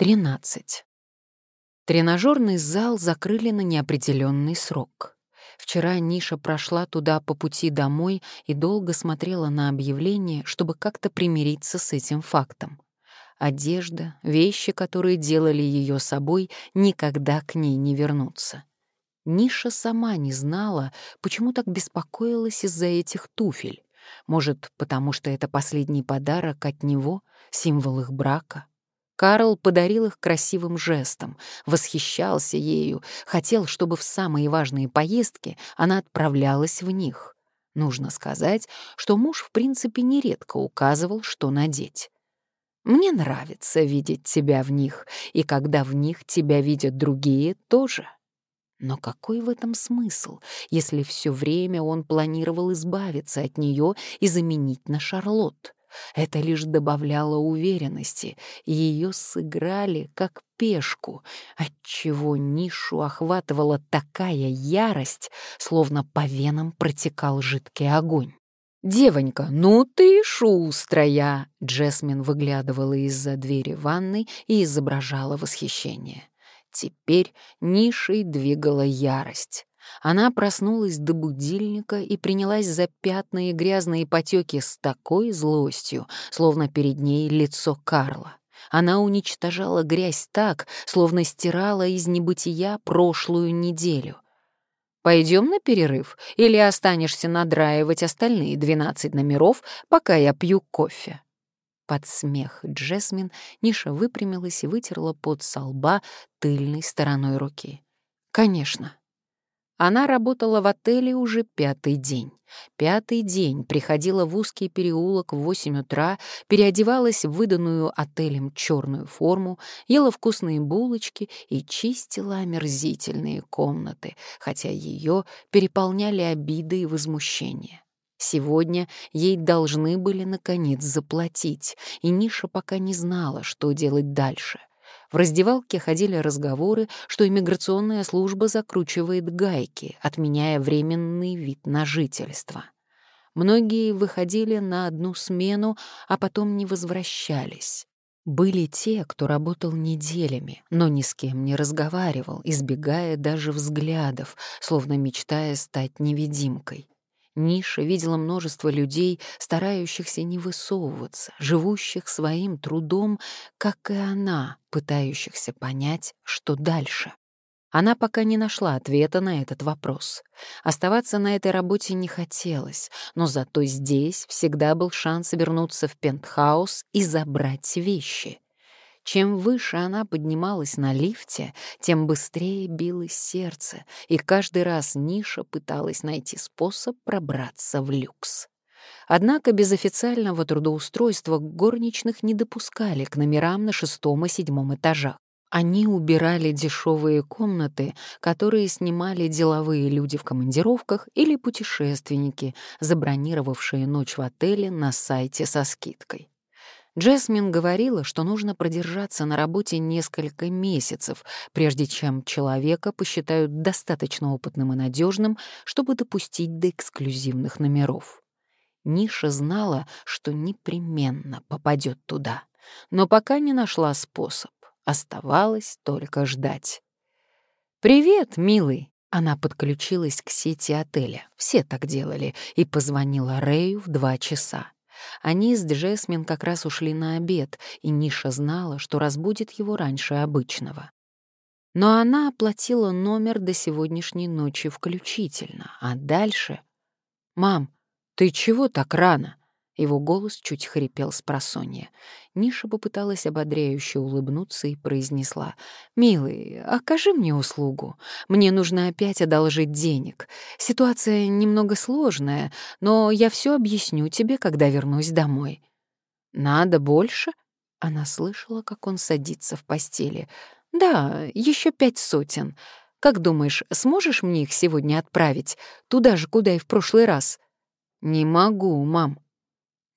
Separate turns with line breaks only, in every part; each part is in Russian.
13. Тренажерный зал закрыли на неопределенный срок. Вчера Ниша прошла туда по пути домой и долго смотрела на объявление, чтобы как-то примириться с этим фактом. Одежда, вещи, которые делали ее собой, никогда к ней не вернутся. Ниша сама не знала, почему так беспокоилась из-за этих туфель. Может, потому что это последний подарок от него, символ их брака? Карл подарил их красивым жестом, восхищался ею, хотел, чтобы в самые важные поездки она отправлялась в них. Нужно сказать, что муж в принципе нередко указывал, что надеть. «Мне нравится видеть тебя в них, и когда в них тебя видят другие, тоже». Но какой в этом смысл, если все время он планировал избавиться от нее и заменить на Шарлотт? Это лишь добавляло уверенности, и ее сыграли как пешку, отчего нишу охватывала такая ярость, словно по венам протекал жидкий огонь. «Девонька, ну ты шустрая!» Джесмин выглядывала из-за двери ванной и изображала восхищение. Теперь нишей двигала ярость. Она проснулась до будильника и принялась за пятна и грязные потеки с такой злостью, словно перед ней лицо Карла. Она уничтожала грязь так, словно стирала из небытия прошлую неделю. «Пойдем на перерыв или останешься надраивать остальные двенадцать номеров, пока я пью кофе?» Под смех Джесмин Ниша выпрямилась и вытерла пот со лба тыльной стороной руки. «Конечно, она работала в отеле уже пятый день. Пятый день приходила в узкий переулок в 8 утра, переодевалась в выданную отелем черную форму, ела вкусные булочки и чистила омерзительные комнаты, хотя ее переполняли обиды и возмущение. Сегодня ей должны были наконец заплатить, и Ниша пока не знала, что делать дальше. В раздевалке ходили разговоры, что иммиграционная служба закручивает гайки, отменяя временный вид на жительство. Многие выходили на одну смену, а потом не возвращались. Были те, кто работал неделями, но ни с кем не разговаривал, избегая даже взглядов, словно мечтая стать невидимкой. Ниша видела множество людей, старающихся не высовываться, живущих своим трудом, как и она, пытающихся понять, что дальше. Она пока не нашла ответа на этот вопрос. Оставаться на этой работе не хотелось, но зато здесь всегда был шанс вернуться в пентхаус и забрать вещи. Чем выше она поднималась на лифте, тем быстрее билось сердце, и каждый раз Ниша пыталась найти способ пробраться в люкс. Однако без официального трудоустройства горничных не допускали к номерам на шестом и седьмом этажах. Они убирали дешевые комнаты, которые снимали деловые люди в командировках или путешественники, забронировавшие ночь в отеле на сайте со скидкой. Джесмин говорила, что нужно продержаться на работе несколько месяцев, прежде чем человека посчитают достаточно опытным и надежным, чтобы допустить до эксклюзивных номеров. Ниша знала, что непременно попадет туда, но пока не нашла способ. Оставалось только ждать. «Привет, милый!» Она подключилась к сети отеля, все так делали, и позвонила Рэю в два часа. Они с Джесмин как раз ушли на обед, и Ниша знала, что разбудит его раньше обычного. Но она оплатила номер до сегодняшней ночи включительно, а дальше... «Мам, ты чего так рано?» Его голос чуть хрипел с просонья. Ниша попыталась ободряюще улыбнуться и произнесла. «Милый, окажи мне услугу. Мне нужно опять одолжить денег. Ситуация немного сложная, но я все объясню тебе, когда вернусь домой». «Надо больше?» Она слышала, как он садится в постели. «Да, еще пять сотен. Как думаешь, сможешь мне их сегодня отправить? Туда же, куда и в прошлый раз?» «Не могу, мам»,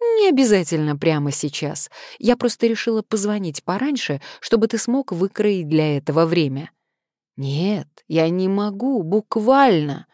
«Не обязательно прямо сейчас. Я просто решила позвонить пораньше, чтобы ты смог выкроить для этого время». «Нет, я не могу, буквально».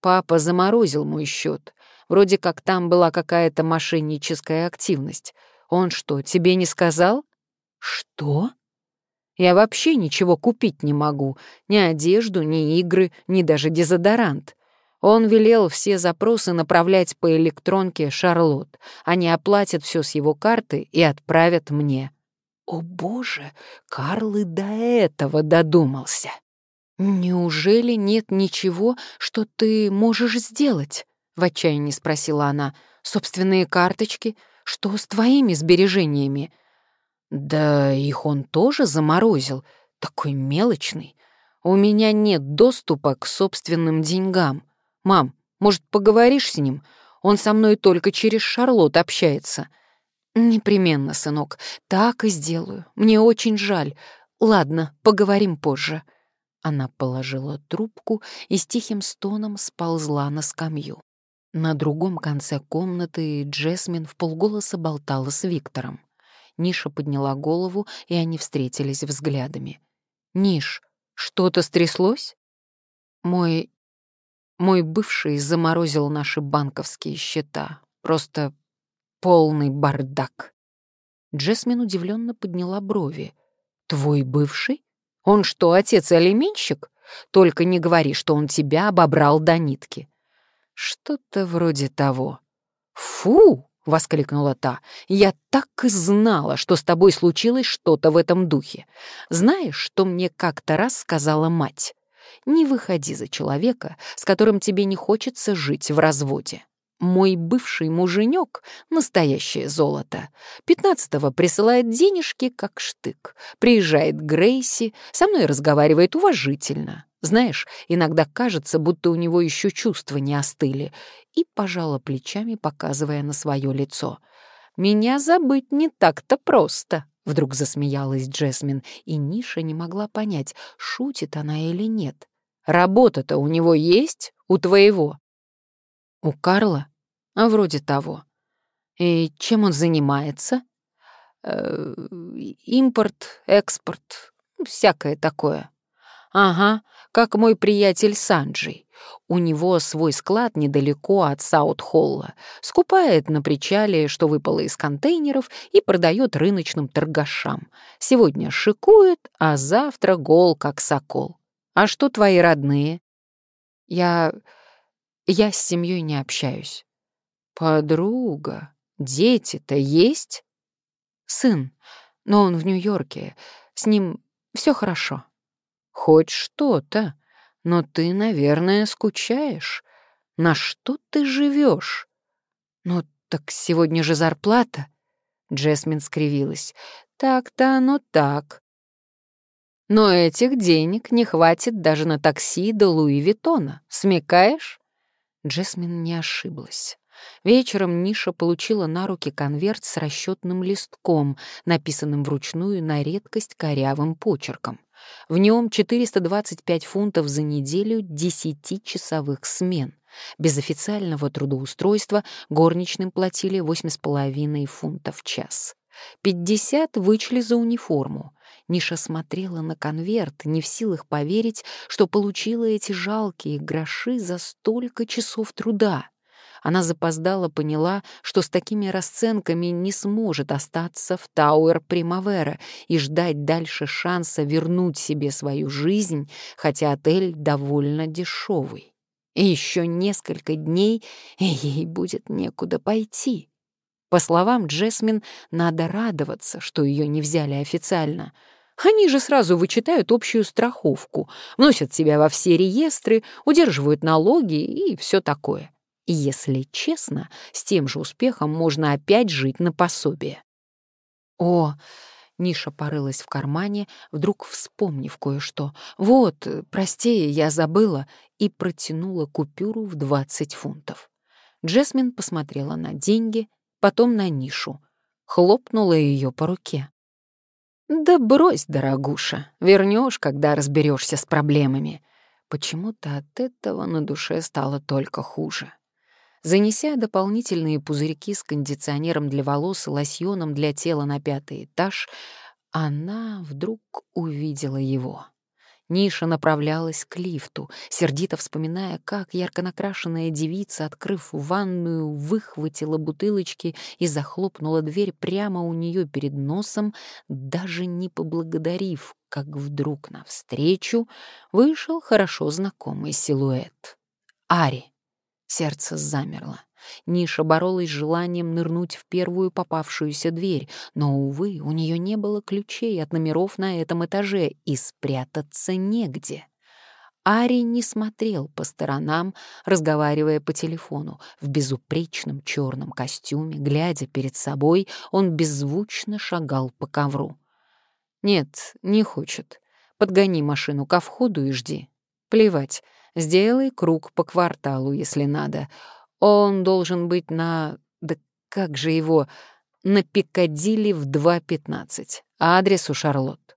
Папа заморозил мой счет. Вроде как там была какая-то мошенническая активность. Он что, тебе не сказал? Что? Я вообще ничего купить не могу. Ни одежду, ни игры, ни даже дезодорант. Он велел все запросы направлять по электронке Шарлотт. Они оплатят все с его карты и отправят мне. О боже, Карл и до этого додумался. «Неужели нет ничего, что ты можешь сделать?» — в отчаянии спросила она. «Собственные карточки? Что с твоими сбережениями?» «Да их он тоже заморозил, такой мелочный. У меня нет доступа к собственным деньгам. Мам, может, поговоришь с ним? Он со мной только через Шарлот общается». «Непременно, сынок, так и сделаю. Мне очень жаль. Ладно, поговорим позже». Она положила трубку и с тихим стоном сползла на скамью. На другом конце комнаты Джесмин в полголоса болтала с Виктором. Ниша подняла голову, и они встретились взглядами. «Ниш, что-то стряслось?» «Мой... мой бывший заморозил наши банковские счета. Просто полный бардак». Джесмин удивленно подняла брови. «Твой бывший? Он что, отец-алименщик? Только не говори, что он тебя обобрал до нитки». «Что-то вроде того». «Фу!» — воскликнула та. «Я так и знала, что с тобой случилось что-то в этом духе. Знаешь, что мне как-то раз сказала мать? Не выходи за человека, с которым тебе не хочется жить в разводе. Мой бывший муженек — настоящее золото. Пятнадцатого присылает денежки, как штык. Приезжает Грейси, со мной разговаривает уважительно. Знаешь, иногда кажется, будто у него еще чувства не остыли. И пожала плечами, показывая на свое лицо. «Меня забыть не так-то просто», — вдруг засмеялась Джесмин, и Ниша не могла понять, шутит она или нет. «Работа-то у него есть? У твоего?» «У Карла? А вроде того. И чем он занимается?» э, «Импорт, экспорт, всякое такое». «Ага, как мой приятель Санджей. У него свой склад недалеко от Саут-Холла. Скупает на причале, что выпало из контейнеров, и продает рыночным торгашам. Сегодня шикует, а завтра гол, как сокол. А что твои родные? Я... я с семьей не общаюсь. Подруга, дети-то есть? Сын, но он в Нью-Йорке. С ним все хорошо. Хоть что-то. Но ты, наверное, скучаешь. На что ты живешь? Ну, так сегодня же зарплата. Джесмин скривилась. Так-то оно так. Но этих денег не хватит даже на такси до Луи Виттона. Смекаешь? Джесмин не ошиблась. Вечером Ниша получила на руки конверт с расчетным листком, написанным вручную на редкость корявым почерком. В нем 425 фунтов за неделю 10-часовых смен. Без официального трудоустройства горничным платили 8,5 фунтов в час. 50 вычли за униформу. Ниша смотрела на конверт, не в силах поверить, что получила эти жалкие гроши за столько часов труда. Она запоздала поняла, что с такими расценками не сможет остаться в Тауэр Примавера и ждать дальше шанса вернуть себе свою жизнь, хотя отель довольно дешевый. И еще несколько дней, ей будет некуда пойти. По словам Джесмин, надо радоваться, что ее не взяли официально. Они же сразу вычитают общую страховку, вносят себя во все реестры, удерживают налоги и все такое. И, если честно, с тем же успехом можно опять жить на пособие. О, Ниша порылась в кармане, вдруг вспомнив кое-что. «Вот, прости, я забыла», и протянула купюру в 20 фунтов. Джесмин посмотрела на деньги, потом на Нишу, хлопнула ее по руке. «Да брось, дорогуша, вернешь, когда разберешься с проблемами». Почему-то от этого на душе стало только хуже. Занеся дополнительные пузырьки с кондиционером для волос и лосьоном для тела на пятый этаж, она вдруг увидела его. Ниша направлялась к лифту, сердито вспоминая, как ярко накрашенная девица, открыв ванную, выхватила бутылочки и захлопнула дверь прямо у нее перед носом, даже не поблагодарив, как вдруг навстречу вышел хорошо знакомый силуэт. Ари. Сердце замерло. Ниша боролась с желанием нырнуть в первую попавшуюся дверь, но, увы, у нее не было ключей от номеров на этом этаже, и спрятаться негде. Ари не смотрел по сторонам, разговаривая по телефону. В безупречном черном костюме, глядя перед собой, он беззвучно шагал по ковру. «Нет, не хочет. Подгони машину ко входу и жди. Плевать, сделай круг по кварталу, если надо. Он должен быть на... Да как же его? На Пикадилли в 2.15. Адрес у Шарлотт.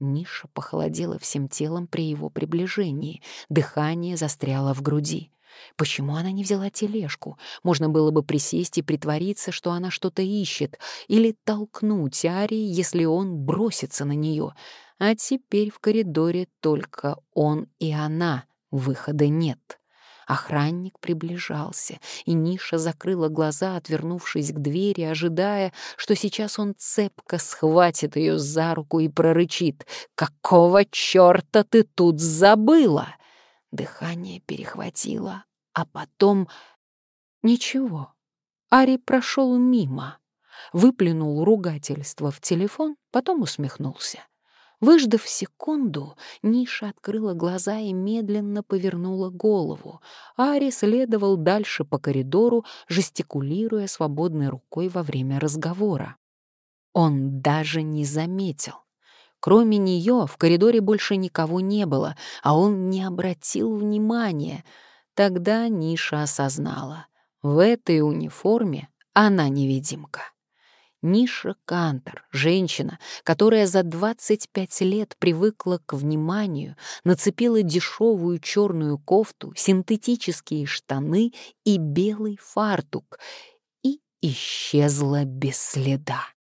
Ниша похолодела всем телом при его приближении. Дыхание застряло в груди. Почему она не взяла тележку? Можно было бы присесть и притвориться, что она что-то ищет, или толкнуть Ари, если он бросится на нее. А теперь в коридоре только он и она, выхода нет. Охранник приближался, и Ниша закрыла глаза, отвернувшись к двери, ожидая, что сейчас он цепко схватит ее за руку и прорычит «Какого черта ты тут забыла?» Дыхание перехватило, а потом... Ничего. Ари прошел мимо, выплюнул ругательство в телефон, потом усмехнулся. Выждав секунду, Ниша открыла глаза и медленно повернула голову. Ари следовал дальше по коридору, жестикулируя свободной рукой во время разговора. Он даже не заметил. Кроме нее в коридоре больше никого не было, а он не обратил внимания. Тогда Ниша осознала. В этой униформе она невидимка. Ниша Кантер, женщина, которая за 25 лет привыкла к вниманию, нацепила дешевую черную кофту, синтетические штаны и белый фартук и исчезла без следа.